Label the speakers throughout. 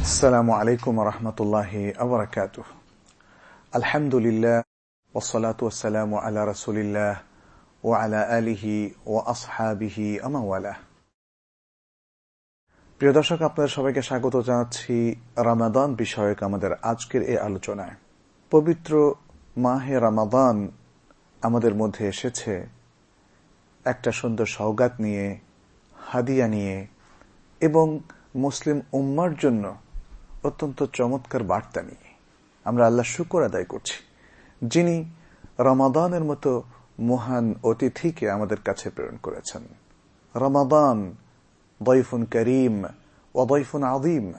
Speaker 1: السلام عليكم ورحمة الله وبركاته الحمد لله والصلاة والسلام على رسول الله وعلى آله وأصحابه ومن والاه প্রিয় দর্শক আপনাদের সবাইকে স্বাগত জানাচ্ছি রামাদান বিষয়ক আমাদের আজকের এই আলোচনায় পবিত্র মাহে রামাদান আমাদের মধ্যে এসেছে। একটা সুন্দর সৌগাত নিয়ে, হাদিয়া নিয়ে এবং মুসলিম উম্মার জন্য অত্যন্ত চমৎকার বার্তা নিয়ে। আমরা আল্লাহ শুকর আদায় করছি। যিনি রমাদানের মতো মহান অতিথিকে আমাদের কাছে প্রেরণ করেছেন। রমাদান দৈফুন করিম ও আদিম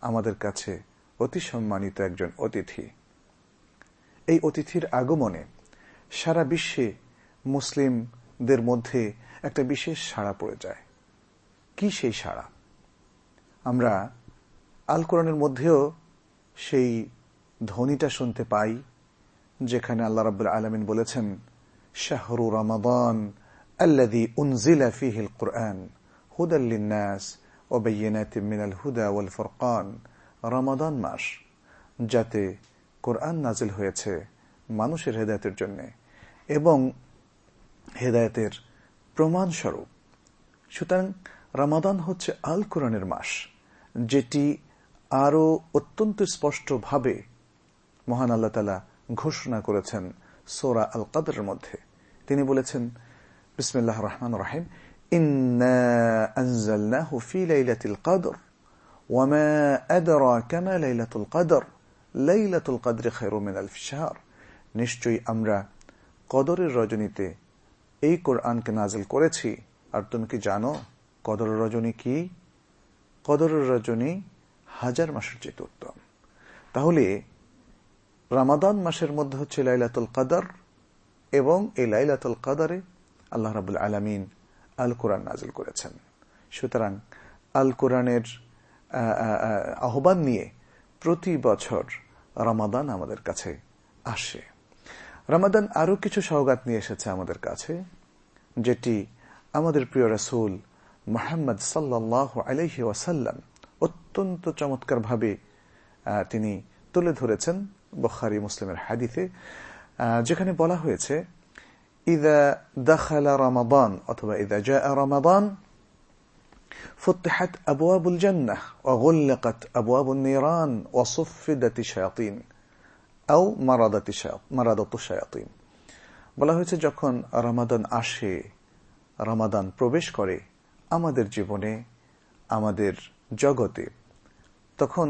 Speaker 1: আমাদের কাছে অতি সম্মানিত একজন অতিথি। এই অতিথির আগমনে সারা বিশ্বে মুসলিমদের মধ্যে একটা বিশেষ সাড়া পড়ে যায়। কি সেই সাড়া? আমরা আল কোরআনের মধ্যেও সেই ধ্বনিটা শুনতে পাই, যেখানে আল্লাহ রাবুল আলমিন বলেছেন, শাহরু রমাদান আল্লাদি উনজিলা ফিহিল কোরআন হুদাল্লিনাস ও বেয়নাত মিনাল হুদা ওয়াল ফরকান। রমাদান মাস, যাতে কোরআন নাজিল হয়েছে মানুষের হেদায়তের জন্য এবং হেদায়তের প্রমাণস্বরূপ। সুতরাং রমাদান হচ্ছে আল কোরআনের মাস, যেটি আরও অত্যন্ত স্পষ্টভাবে মহান আল্লাহ তালা ঘোষণা করেছেন সোরা আল কাদের মধ্যে। তিনি বলেছেন, বিসমিল্লাহ রহমান রাহিম লাইলাতিল কাদর ওয়ামা আদরাকা মা লাইলাতুল কাদর। লাইলাতুল কাদরে খায়রু মিন আলফ শাহর নিশ্চয়ই আমরা কদরের রজনীতে এই কোরআনকে নাজিল করেছি। আর তুমি কি জানো, কদরের রজনী কি? কদরের রজনী হাজার মাসের চেয়ে উত্তম। তাহলে রামাদান মাসের মধ্যে হচ্ছে লাইলাতুল কাদার এবং এই লাইলাতুল কাদারে আল্লাহ রাবুল আলমিন আল কোরআন নাজিল করেছেন। সুতরাং আল কোরআনের আহ্বান নিয়ে প্রতি বছর রামাদান আমাদের কাছে আসে। রমাদান আরও কিছু সৌগাত নিয়ে এসেছে আমাদের কাছে, যেটি আমাদের প্রিয় রসুল মোহাম্মদ সাল্লাহ আলহি ওয়াসাল্লাম অত্যন্ত চমৎকারভাবে তিনি তুলে ধরেছেন বখারি মুসলিমের হাদিতে যেখানে বলা হয়েছে, ইদা দাখালা রমাদান অথবা ইদা জা রমাদান فتحت أبواب الجنة وغلقت أبواب النيران وصفدت الشياطين أو مرضت مرضت الشياطين বলা হয়েছে যখন রমাদান আসে রমাদান প্রবেশ করে আমাদের জীবনে আমাদের জগতে তখন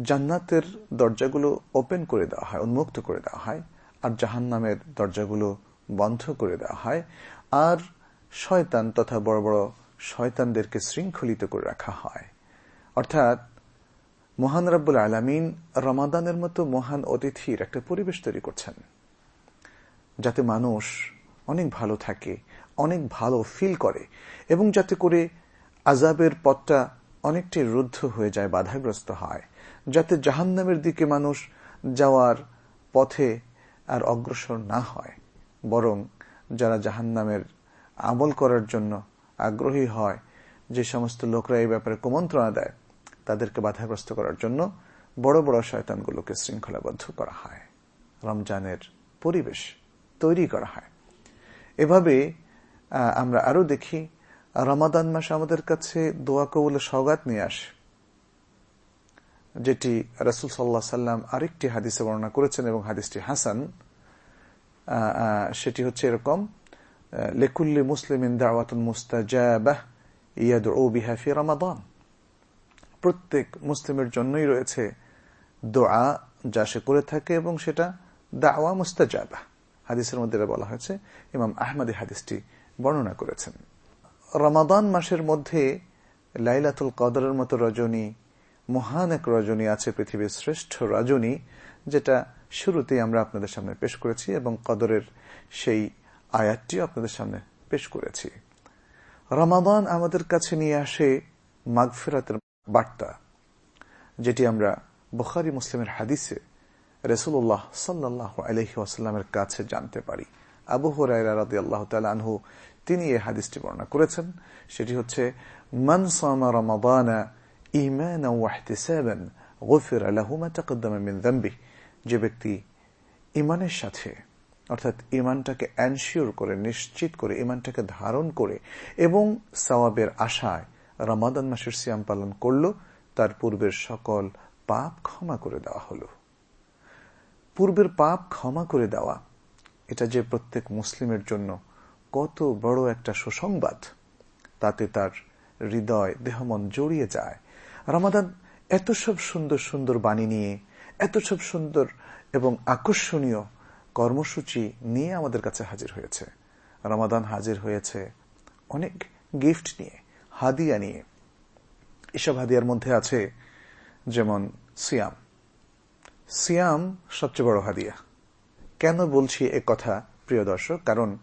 Speaker 1: জান্নাতের দরজাগুলো ওপেন করে দেওয়া হয় উন্মুক্ত করে দেওয়া হয় আর জাহান নামের দরজাগুলো বন্ধ করে দেওয়া হয় আর শয়তান তথা বড় বড় শয়তানদেরকে শৃঙ্খলিত করে রাখা হয়। অর্থাৎ, মহান রাব্বুল আলমিন রমাদানের মতো মহান অতিথির একটা পরিবেশ তৈরি করছেন। যাতে মানুষ অনেক ভালো থাকে, অনেক ভালো ফিল করে, এবং যাতে করে আজাবের পথটা অনেকটাই রুদ্ধ হয়ে যায়, বাধাগ্রস্ত হয়। যাতে জাহান্নামের দিকে মানুষ যাওয়ার পথে আর অগ্রসর না হয়। বরং যারা জাহান্নামের আমল করার জন্য আগ্রহী হয় যে সমস্ত লোকরা এই ব্যাপারে কুমন্ত্রণা দেয়, তাদেরকে বাধাগ্রস্ত করার জন্য বড় বড় শয়তানগুলোকে শৃঙ্খলাবদ্ধ করা হয়। রমজানের পরিবেশ তৈরি করা হয়। এভাবে আমরা আরও দেখি, রমাদান মাস আমাদের কাছে দোয়া কবুলের সৌগাত নিয়ে আসে, যেটি রসুল সাল্লাহ সাল্লাম আরেকটি হাদিসে বর্ণনা করেছেন এবং হাদিসটি হাসান সেটি হচ্ছে এরকম লেকুল্লি মুসলিম দাওয়াতুল মুস্তাজাবাহ ইয়াদ ও বিহাফি রমাদান প্রত্যেক মুসলিমের জন্যই রয়েছে দোয়া যা সে করে থাকে এবং সেটা দাওয়া মুস্তাজাবাহ হাদিসের মধ্যে বলা হয়েছে। ইমাম আহমদী হাদিসটি বর্ণনা করেছেন। রমাদান মাসের মধ্যে লাইলাতুল কদরের মতো রজনী, মহান এক রজনী আছে পৃথিবীর শ্রেষ্ঠ রজনী, যেটা শুরুতেই আমরা আপনাদের সামনে পেশ করেছি এবং কদরের সেই আয়াতটিও আপনাদের সামনে পেশ করেছি। রমাদান আমাদের কাছে নিয়ে আসে মাগফেরাতের বার্তা, যেটি আমরা বুখারি মুসলিমের হাদিসে রসুল্লাহ সাল্লাহ আলহি আসাল্লামের কাছে জানতে পারি। আবু হরাইরা রাদি আল্লাহ আনহু, তিনি এই হাদিসটি বর্ণনা করেছেন। সেটি হচ্ছে, মিন দাম্বি যে ব্যক্তি ইমানের সাথে অর্থাৎ ইমানটাকে অ্যানশিওর করে, নিশ্চিত করে ইমানটাকে ধারণ করে এবং সওয়াবের আশায় রমাদান মাসের সিয়াম পালন করল, তার পূর্বের সকল পাপ ক্ষমা করে দেওয়া হলো। পূর্বের পাপ ক্ষমা করে দেওয়া, এটা যে প্রত্যেক মুসলিমের জন্য কত বড় একটা সুসংবাদ, তাতে তার হৃদয়, দেহমন জড়িয়ে যায়। রমাদান এত সব সুন্দর সুন্দর বাণী নিয়ে, এত সব সুন্দর এবং আকর্ষণীয় কর্মসূচি নিয়ে আমাদের কাছে হাজির হয়েছে। রমাদান হাজির হয়েছে। অনেক গিফট নিয়ে, হাদিয়া নিয়ে। এসব হাদিয়ার মধ্যে আছে যেমন সিয়াম। সিয়াম সবচেয়ে বড় হাদিয়া। কেন বলছি এ কথা, প্রিয় দর্শক? কারণ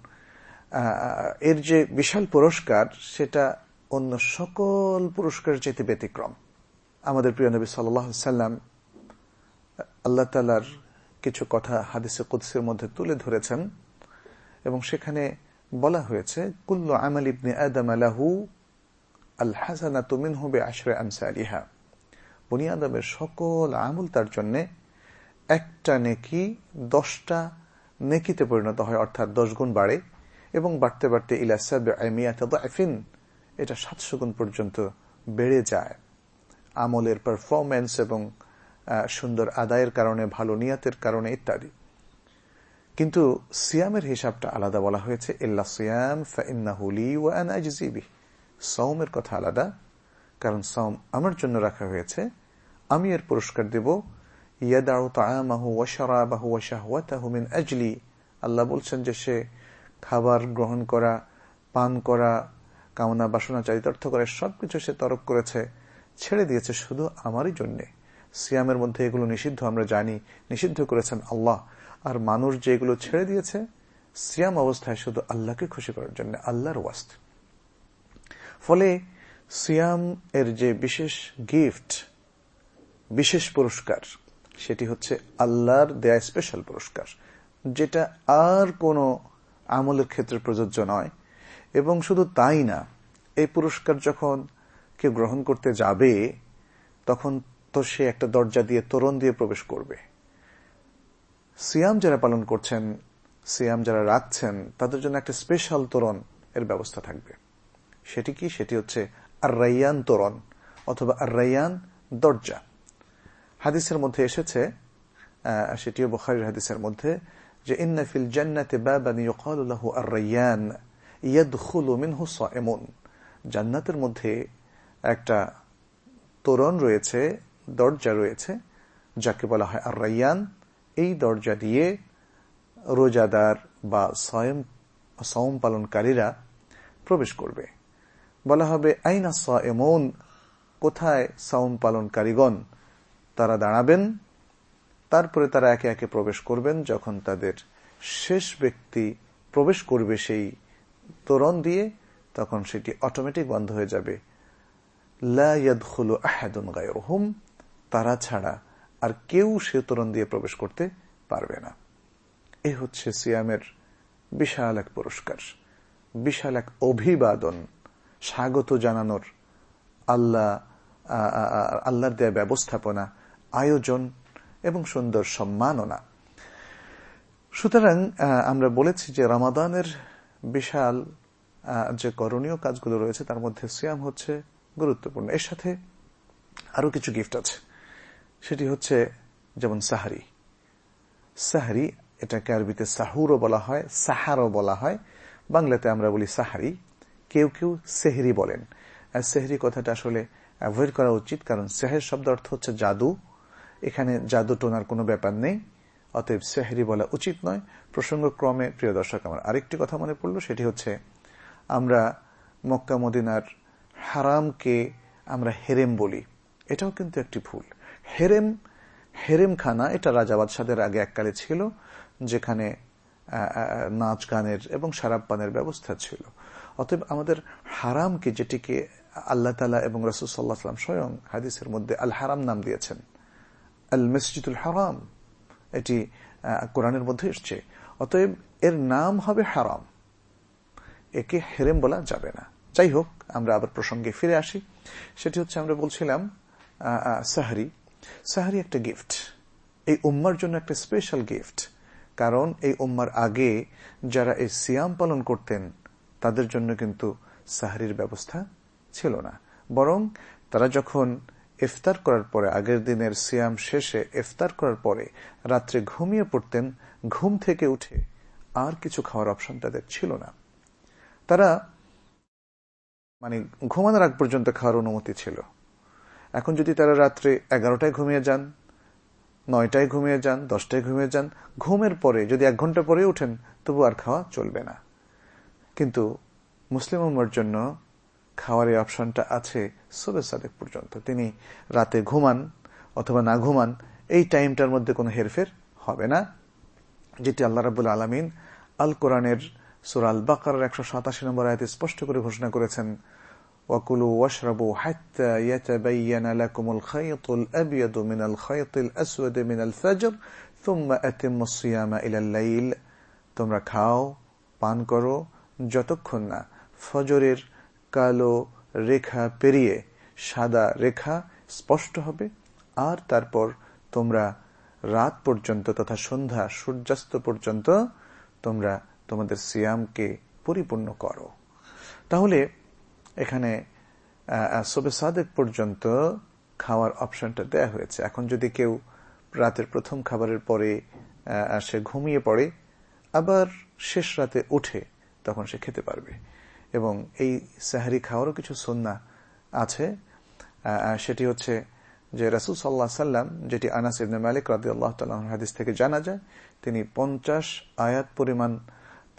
Speaker 1: এর যে বিশাল পুরস্কার, সেটা অন্য সকল পুরস্কার যেতে ব্যতিক্রম। আমাদের প্রিয় নবী সাল্লাম আল্লাহ তালার কিছু কথা হাদিসে কুদ্সের মধ্যে তুলে ধরেছেন এবং সেখানে বলা হয়েছে, কুল্লু আমাল ইবনে আদম আলাহু আল হাসানা তুমিন হবে আশরে আমসালিহা। বনি আদমের সকল আমল তার জন্য একটা নেকি দশটা নেকিতে পরিণত হয়, অর্থাৎ দশ গুণ বাড়ে এবং বাড়তে বাড়তে ইলাসাবিন এটা সাতশো গুণ পর্যন্ত বেড়ে যায়। আমলের পারফরমেন্স এবং সুন্দর আদায়ের কারণে, ভালো নিয়াতের কারণে ইত্যাদি। কিন্তু সিয়ামের হিসাবটা আলাদা বলা হয়েছে, ইল্লা সিয়াম ফাইন্নাহুলি ওয়ান সৌমের কথা আলাদা, কারণ সৌম আমার জন্য রাখা হয়েছে, আমি এর পুরস্কার দেব। আল্লাহ বলছেন যে সে খাবার গ্রহণ করা, পান করা, কামনা বাসনা চারিতার্থ করে, সবকিছু সে তরক করেছে, ছেড়ে দিয়েছে শুধু আমারই জন্যে। সিয়ামের মধ্যে এগুলো নিষিদ্ধ, আমরা জানি, নিষিদ্ধ করেছেন আল্লাহ। আর মানুষ যে এগুলো ছেড়ে দিয়েছে, সিয়াম অবস্থায় শুধু আল্লাহকে খুশি করার জন্য, আল্লাহর ওয়াস্ত। ফলে সিয়াম এর যে বিশেষ গিফট, বিশেষ পুরস্কার, সেটি হচ্ছে আল্লাহর দেয়া স্পেশাল পুরস্কার, যেটা আর কোনো আমলের ক্ষেত্রে প্রযোজ্য নয়। এবং শুধু তাই না, এই পুরস্কার যখন কেউ গ্রহণ করতে যাবে, তখন তো সে একটা দরজা দিয়ে তোরণ দিয়ে প্রবেশ করবে। সিয়াম যারা পালন করছেন, সিয়াম যারা রাখছেন, তাদের জন্য একটা স্পেশাল তোরণ এর ব্যবস্থা থাকবে। সেটি কি? সেটি হচ্ছে আর রাইয়ান তোরণ অথবা আর রাইয়ান দরজা। হাদিসের মধ্যে এসেছে সেটিও বখারির হাদিসের মধ্যে, যে ইন্নাফিল জান্নাতে বাবান ইউকালু লাহু আর রাইয়ান মিনহু সাইমুন। জান্নাতের মধ্যে একটা তোরণ রয়েছে দরজা রয়েছে, যাকে বলা হয় আর রাইয়ান এই দরজা দিয়ে রোজাদার বা স্বয়ং সওম পালনকারীরা প্রবেশ করবে। বলা হবে, আইনা স এমন কোথায় সাউম পালনকারীগণ? তারা দাঁড়াবেন। তারপরে তারা একে একে প্রবেশ করবেন, যখন তাদের শেষ ব্যক্তি প্রবেশ করবে সেই তোরণ দিয়ে, তখন সেটি অটোমেটিক বন্ধ হয়ে যাবে। লাহুম তারা ছাড়া আর কেউ সে তোরণ দিয়ে প্রবেশ করতে পারবে না। এ হচ্ছে সিয়ামের বিশাল এক পুরস্কার, বিশাল এক অভিবাদন স্বাগত জানানোর আল্লাহ আল্লাহর দেয়া ব্যবস্থাপনা, আয়োজন এবং সুন্দর সম্মাননা। সুতরাং আমরা বলেছি যে রামাদানের বিশাল যে করণীয় কাজগুলো রয়েছে তার মধ্যে সিয়াম হচ্ছে গুরুত্বপূর্ণ। এর সাথে আরও কিছু গিফট আছে। সেটি হচ্ছে যেমন সাহারি। সাহারি এটাকে আরবিতে সাহুরও বলা হয়, সাহারও বলা হয়। বাংলাতে আমরা বলি সাহারি। কেউ কেউ সেহরি বলেন। সেহরি কথাটা আসলে অ্যাভয়েড করা উচিত, কারণ সেহের শব্দ অর্থ হচ্ছে জাদু। এখানে জাদু টোনার কোনো ব্যাপার নেই, অতএব সেহরি বলা উচিত নয়। প্রসঙ্গক্রমে, প্রিয় দর্শক, আমার আরেকটি কথা মনে পড়ল, সেটি হচ্ছে আমরা মক্কা মদিনার হারামকে আমরা হেরেম বলি। এটাও কিন্তু একটি ভুল। হেরেম হেরেম খানা এটা রাজাবাদ সাদের আগে এককালে ছিল, যেখানে নাচ গানের এবং সারাপ পানের ব্যবস্থা ছিল। অতএব আমাদের হারামকে যেটিকে আল্লাহ তালা এবং রসুসাল্লাহাম স্বয়ং হাদিসের মধ্যে আল হারাম নাম দিয়েছেন, আল মসজিদুল হারাম। এটি কোরআনের মধ্যে এসছে। অতএব এর নাম হবে হারাম। একে হেরেম বলা যাবে না। যাই হোক, আমরা আবার প্রসঙ্গে ফিরে আসি। সেটি হচ্ছে, আমরা বলছিলাম সাহারি। সাহারি একটা গিফট এই উম্মার জন্য একটা স্পেশাল গিফট কারণ এই উম্মার আগে যারা এই সিয়াম পালন করতেন, তাদের জন্য কিন্তু সাহারির ব্যবস্থা ছিল না। বরং তারা যখন ইফতার করার পরে, আগের দিনের সিয়াম শেষে ইফতার করার পরে রাত্রে ঘুমিয়ে পড়তেন, ঘুম থেকে উঠে আর কিছু খাওয়ার অপশন তাদের ছিল না। তারা মানে ঘুমানোর আগ পর্যন্ত খাওয়ার অনুমতি ছিল। এখন যদি তারা রাত্রে এগারোটায় ঘুমিয়ে যান, নয়টায় ঘুমিয়ে যান, দশটায় ঘুমিয়ে যান, ঘুমের পরে যদি এক ঘণ্টা পরে উঠেন তবু আর খাওয়া চলবে না। কিন্তু মুসলিম উম্মার জন্য খাওয়ার এই অপশনটা আছে সবে সাদেক পর্যন্ত। তিনি রাতে ঘুমান অথবা না ঘুমান, এই টাইমটার মধ্যে কোনো হেরফের হবে না, যেটি আল্লাহ রাবুল আলমিন আল কোরআনের সুরাল বাকার একশো সাতাশি নম্বর আয়তে স্পষ্ট করে ঘোষণা করেছেন। وكلوا واشربوا حتى يتبين لكم الخيط الأبيض من الخيط الأسود من الفجر ثم أتموا الصيام إلى الليل তোমরা খাও পান করো যতক্ষণ না ফজরের কালো রেখা পেরিয়ে সাদা রেখা স্পষ্ট হবে আর তারপর তোমরা রাত পর্যন্ত তথা সন্ধ্যা সূর্যাস্ত পর্যন্ত তোমরা তোমাদের সিয়ামকে পরিপূর্ণ করো তাহলে এখানে সবে সাদেক পর্যন্ত খাওয়ার অপশনটা দেয়া হয়েছে। এখন যদি কেউ রাতের প্রথম খাবারের পরে সে ঘুমিয়ে পড়ে, আবার শেষ রাতে উঠে তখন সে খেতে পারবে। এবং এই সাহারি খাওয়ারও কিছু সন্না আছে। সেটি হচ্ছে যে রাসুল সাল্লাহ সাল্লাম, যেটি আনাস ইবনে মালিক রাদি আল্লাহ হাদিস থেকে জানা যায়, তিনি পঞ্চাশ আয়াত পরিমাণ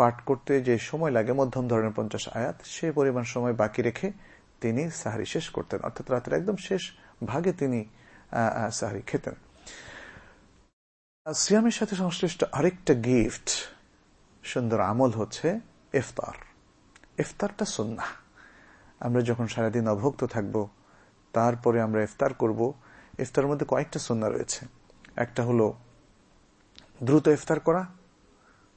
Speaker 1: পাঠ করতে যে সময় লাগে, মধ্যম ধরনের পঞ্চাশ আয়াত, সে পরিমাণ সময় বাকি রেখে তিনি সাহারি শেষ করতেন। অর্থাৎ রাতের একদম শেষ ভাগে তিনি সাহারি খেতেন। সিয়ামের সাথে সংশ্লিষ্ট আরেকটা গিফট, সুন্দর আমল হচ্ছে ইফতার। ইফতারটা সুন্না আমরা যখন সারাদিন অভুক্ত থাকব, তারপরে আমরা ইফতার করব ইফতার মধ্যে কয়েকটা সুন্না রয়েছে। একটা হলো দ্রুত ইফতার করা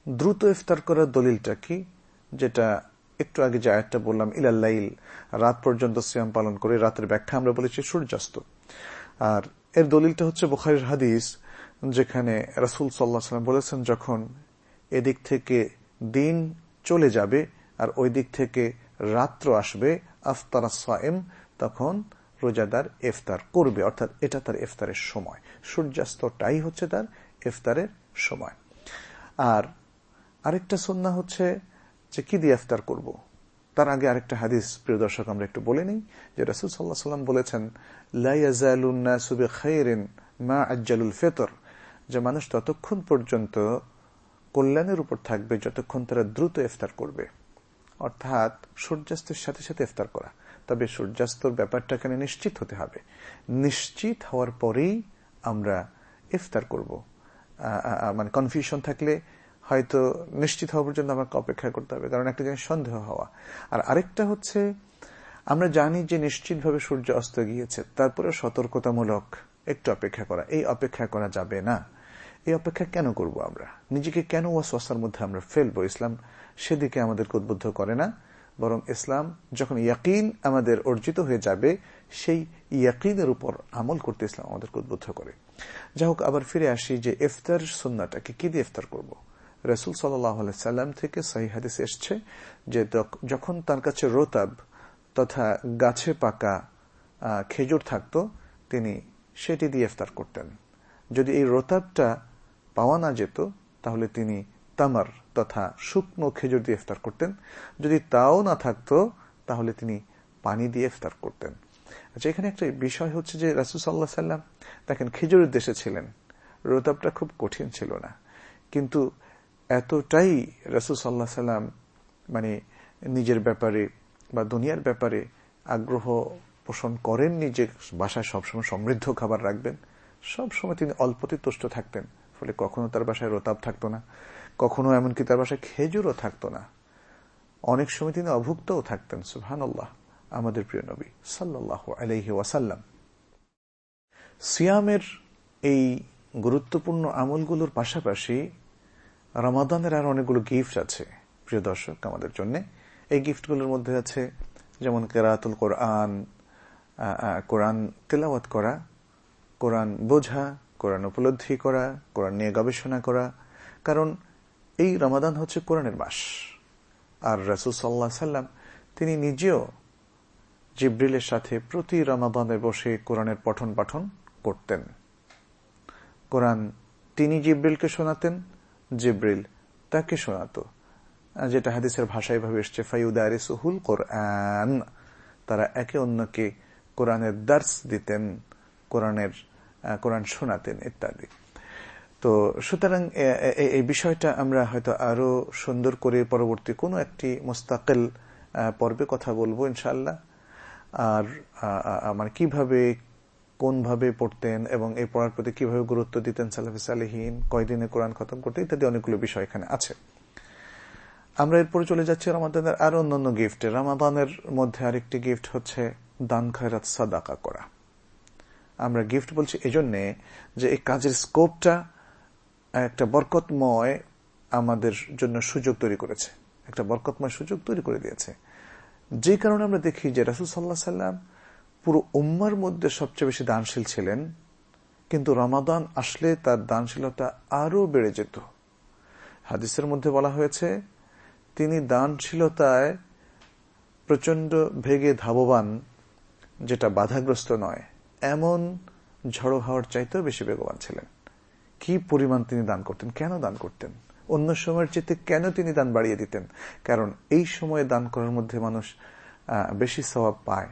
Speaker 1: দ্রুত ইফতার করার দলিলটা কি? যেটা একটু আগে যে আয়াতটা বললাম ইলাল্লাইল রাত পর্যন্ত সিয়াম পালন করে রাতের ব্যাখ্যা আমরা বলেছি সূর্যাস্ত। আর এর দলিলটা হচ্ছে বুখারির হাদিস, যেখানে রাসুল সাল্লাহ সাল্লাম বলেছেন, যখন এদিক থেকে দিন চলে যাবে আর ওই দিক থেকে রাত্র আসবে, আফতারা সায়েম, তখন রোজাদার ইফতার করবে। অর্থাৎ এটা তার ইফতারের সময়। সূর্যাস্তটাই হচ্ছে তার ইফতারের সময়। আর আরেকটা সন্না হচ্ছে যে কি দিয়ে ইফতার করব? তার আগে আরেকটা হাদিস, প্রিয় দর্শক, আমরা একটু বলে নিই যে রাসুল সাল্লাহ সাল্লাম বলেছেন লাইয়াজুন্নাসুবে খাইরেন মা আজ্জালুল ফেতর। যে মানুষ ততক্ষণ পর্যন্ত কল্যাণের উপর থাকবে যতক্ষণ তারা দ্রুত ইফতার করবে। অর্থাৎ সূর্যাস্তের সাথে সাথে ইফতার করা। তবে সূর্যাস্তর ব্যাপারটা এখানে নিশ্চিত হতে হবে। নিশ্চিত হওয়ার পরেই আমরা ইফতার করব। মানে কনফিউশন থাকলে হয়তো নিশ্চিত হওয়া পর্যন্ত আমাকে অপেক্ষা করতে হবে, কারণ একটা জিনিস সন্দেহ হওয়া। আর আরেকটা হচ্ছে, আমরা জানি যে নিশ্চিতভাবে সূর্য অস্ত গিয়েছে তারপরে সতর্কতামূলক একটু অপেক্ষা করা। এই অপেক্ষা করা যাবে না। এই অপেক্ষা কেন করব আমরা? নিজেকে কেন ওয়াসওয়াসার মধ্যে আমরা ফেলব? ইসলাম সেদিকে আমাদেরকে উদ্বুদ্ধ করে না, বরং ইসলাম যখন ইয়াকিন আমাদের অর্জিত হয়ে যাবে, সেই ইয়াকিনের উপর আমল করতে ইসলাম আমাদেরকে উদ্বুদ্ধ করে। যা হোক আবার ফিরে আসি যে ইফতার সন্নাটাকে, কি দিয়ে ইফতার করব? রসুল সাল্লাম থেকে সাহি হাদিস এসছে যে যখন তার কাছে রোতাব তথা গাছে পাকা খেজুর থাকত, তিনি সেটি দিয়ে ইফতার করতেন। যদি এই রোতাবটা পাওয়া না যেত, তাহলে তিনি তামার তথা শুকনো খেজুর দিয়ে ইফতার করতেন। যদি তাও না থাকতো, তাহলে তিনি পানি দিয়ে ইফতার করতেন। আচ্ছা এখানে একটা বিষয় হচ্ছে যে রাসুল সাল্লাহ সাল্লাম দেখেন, খেজুরের দেশে ছিলেন। রোতাবটা খুব কঠিন ছিল না। কিন্তু এতটাই রাসুল সাল্লাহ সাল্লাম মানে নিজের ব্যাপারে বা দুনিয়ার ব্যাপারে আগ্রহ পোষণ করেননি যে বাসায় সবসময় সমৃদ্ধ খাবার রাখবেন। সবসময় তিনি অল্পতে তুষ্ট থাকতেন। ফলে কখনো তার বাসায় রোতাব থাকতো না, কখনো এমনকি তার বাসায় খেজুরও থাকতো না। অনেক সময় তিনি অভুক্তও থাকতেন সুহান আমাদের প্রিয় নবী সাল্লাহ আলহি ওয়াসাল্লাম। সিয়ামের এই গুরুত্বপূর্ণ আমলগুলোর পাশাপাশি রমাদানের আর অনেকগুলো গিফট আছে, প্রিয় দর্শক, আমাদের জন্য। এই গিফটগুলোর মধ্যে আছে যেমন কেরাতুল কোরআন কোরআন তেলাওয়াত করা, কোরআন বোঝা, কোরআন উপলব্ধি করা, কোরআন নিয়ে গবেষণা করা। কারণ এই রমাদান হচ্ছে কোরআনের মাস। আর রাসুল সাল্লাহ সাল্লাম, তিনি নিজেও জিব্রিলের সাথে প্রতি রমাদানে বসে কোরআনের পঠন পাঠন করতেন। কোরআন তিনি জিব্রিলকে শোনাতেন জিব্রিল, তাকে শোনাত। যেটা হাদিসের ভাষায় ভাবে এসছে ফাইউদারে সুহুল কোরআন। তারা একে অন্যকে কোরআনের দার্স দিতেন, কোরআনের কোরআন শোনাতেন, ইত্যাদি। তো সুতরাং এই বিষয়টা আমরা হয়তো আরও সুন্দর করে পরবর্তী কোনো একটি মোস্তাকেল পর্বে কথা বলব ইনশাল্লাহ আর মানে কীভাবে কোনভাবে পড়তেন এবং এই পড়ার প্রতি কীভাবে গুরুত্ব দিতেন সালাফি সালেহীন, কয়দিনে কোরআন খতম করতে, ইত্যাদি অনেকগুলো বিষয় এখানে আছে। আমরা এরপরে চলে যাচ্ছি রমাদানের আরও অন্যান্য গিফটে রমাদানের মধ্যে আরেকটি গিফট হচ্ছে দান খায়রাত সাদাকা করা। আমরা গিফট বলছি এজন্যে যে এই কাজের স্কোপটা একটা বরকতময় আমাদের জন্য সুযোগ তৈরি করেছে। একটা বরকতময় সুযোগ তৈরি করে দিয়েছে। যে কারণে আমরা দেখি যে রাসুল সাল্লাহ সাল্লাম পুরো উম্মার মধ্যে সবচেয়ে বেশি দানশীল ছিলেন, কিন্তু রমাদান আসলে তার দানশীলতা আরও বেড়ে যেত। হাদিসের মধ্যে বলা হয়েছে, তিনি দানশীলতায় প্রচণ্ড ভেগে ধাববান, যেটা বাধাগ্রস্ত নয়, এমন ঝড়ো হাওয়ার চাইতেও বেশি বেগবান ছিলেন। কি পরিমাণ তিনি দান করতেন, কেন দান করতেন? অন্য সময়ের চেয়ে কেন তিনি দান বাড়িয়ে দিতেন? কারণ এই সময়ে দান করার মধ্যে মানুষ বেশি স্বভাব পায়।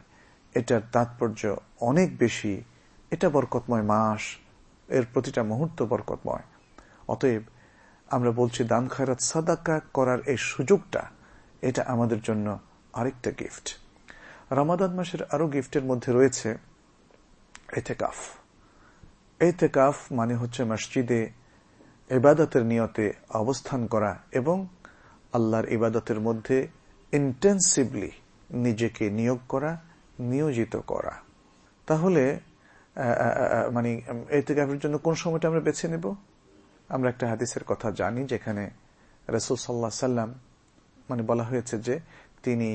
Speaker 1: এটার তাৎপর্য অনেক বেশি। এটা বরকতময় মাস। এর প্রতিটা মুহূর্ত বরকতময়। অতএব আমরা বলছি দান খায়রাত সাদাকা করার এই সুযোগটা, এটা আমাদের জন্য আরেকটা গিফট রামাদান মাসের আরও গিফটের মধ্যে রয়েছে এতেকাফ। এতেকাফ মানে হচ্ছে মসজিদে ইবাদতের নিয়তে অবস্থান করা এবং আল্লাহর ইবাদতের মধ্যে ইন্টেন্সিভলি নিজেকে নিয়োগ করা নিয়োজিত করা। তাহলে মানে এতেকাফের জন্য কোন সময়টা আমরা বেছে নেব? আমরা একটা হাদিসের কথা জানি যেখানে রসুল সাল্লাহ সাল্লাম মানে বলা হয়েছে যে তিনি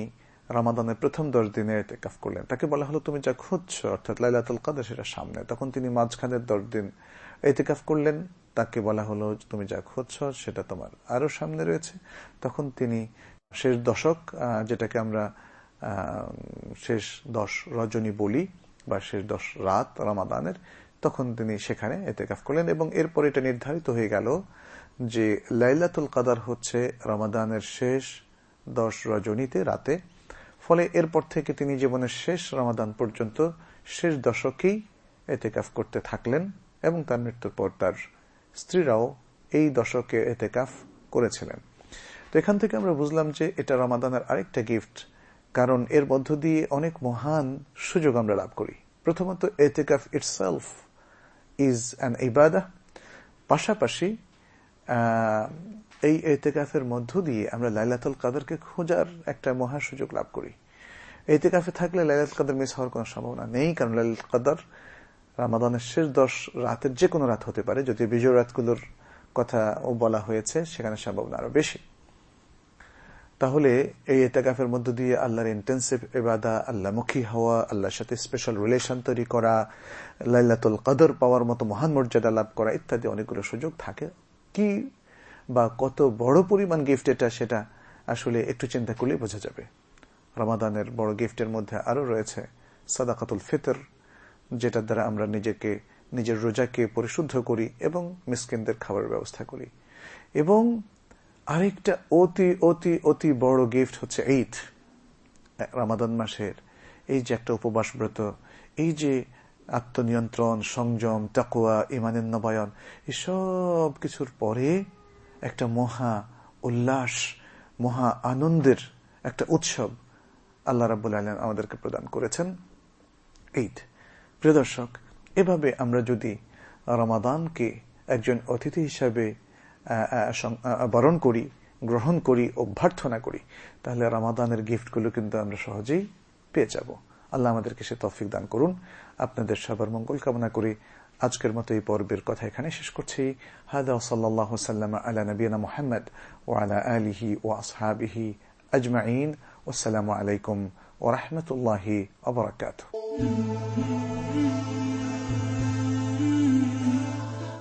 Speaker 1: রামাদানের প্রথম দশ দিনে এতেকাফ করলেন। তাকে বলা হলো, তুমি যা খুঁজছ, অর্থাৎ লাইলাতুল কাদের, সেটা সামনে। তখন তিনি মাঝখানের দশ দিন এতেকাফ করলেন। তাকে বলা হলো, তুমি যা খুঁজছ, সেটা তোমার আরও সামনে রয়েছে। তখন তিনি শেষ দশক যেটাকে আমরা শেষ দশ রজনী বলি বা শেষ দশ রাত রামাদানের, তখন তিনি সেখানে এতেকাফ করলেন এবং এরপর এটা নির্ধারিত হয়ে গেল যে লাইলাতুল কাদার হচ্ছে রমাদানের শেষ দশ রজনীতে রাতে। ফলে এরপর থেকে তিনি জীবনের শেষ রমাদান পর্যন্ত শেষ দশকেই এতেকাফ করতে থাকলেন এবং তার মৃত্যুর পর তার স্ত্রীরাও এই দশকে এতেকাফ করেছিলেন। তো এখান থেকে আমরা বুঝলাম যে এটা রমাদানের আরেকটা গিফট কারণ এর মধ্য দিয়ে অনেক মহান সুযোগ আমরা লাভ করি। প্রথমত, এতেকাফ ইটসেলফ ইজ অ্যান ইবাদা পাশাপাশি এই এতেকাফের মধ্য দিয়ে আমরা লাইলাতুল কাদরকে খোঁজার একটা মহা সুযোগ লাভ করি। এতেকাফে থাকলে লাইলাত কাদর মিস হওয়ার কোন সম্ভাবনা নেই, কারণ লাইলাতুল কাদার রামাদানের শেষ দশ রাতের যে কোনো রাত হতে পারে। যদি বিজয় রাতগুলোর কথা ও বলা হয়েছে, সেখানে সম্ভাবনা আরও বেশি। তাহলে এই এতেকাফের মধ্য দিয়ে আল্লাহর ইন্টেন্সিভ এবাদা আল্লাহমুখী হওয়া, আল্লাহর সাথে স্পেশাল রিলেশন তৈরি করা, লাইলাতুল কদর পাওয়ার মতো মহান মর্যাদা লাভ করা ইত্যাদি অনেকগুলো সুযোগ থাকে। কি বা কত বড় পরিমাণ গিফট এটা সেটা আসলে একটু চিন্তা করলে বোঝা যাবে। রমাদানের বড় গিফটের মধ্যে আরও রয়েছে সাদাকাতুল ফিতর, যেটার দ্বারা আমরা নিজেকে, নিজের রোজাকে পরিশুদ্ধ করি এবং মিসকিনদের খাবারের ব্যবস্থা করি। এবং আরেকটা অতি অতি অতি বড় গিফট হচ্ছে ঈদ, রামাদান মাসের। এই যে একটা উপবাস ব্রত, এই যে আত্মনিয়ন্ত্রণ, সংযম তাকুয়া ইমানের নবায়ন এসব কিছুর পরে একটা মহা উল্লাস, মহা আনন্দের একটা উৎসব আল্লাহ রাবুল আলম আমাদেরকে প্রদান করেছেন ঈদ। প্রিয় দর্শক, এভাবে আমরা যদি রমাদানকে একজন অতিথি হিসাবে বরণ করি, গ্রহণ করি, অভ্যর্থনা করি, তাহলে রামাদানের গিফটগুলো কিন্তু আমরা সহজেই পেয়ে যাব। আল্লাহ আমাদেরকে সে তফিক দান করুন। আপনাদের সবার মঙ্গল কামনা করে। আজকের মতো এই পর্বের কথা এখানে শেষ করছি। হাদা সাল্লাহ সাল্লাম আলা নবীনা মোহাম্মদ ও আলা আলিহি ও আসহাবিহি আজমাইন। ওসালামু আলাইকুম ও রহমতুল্লাহ আবরাকাত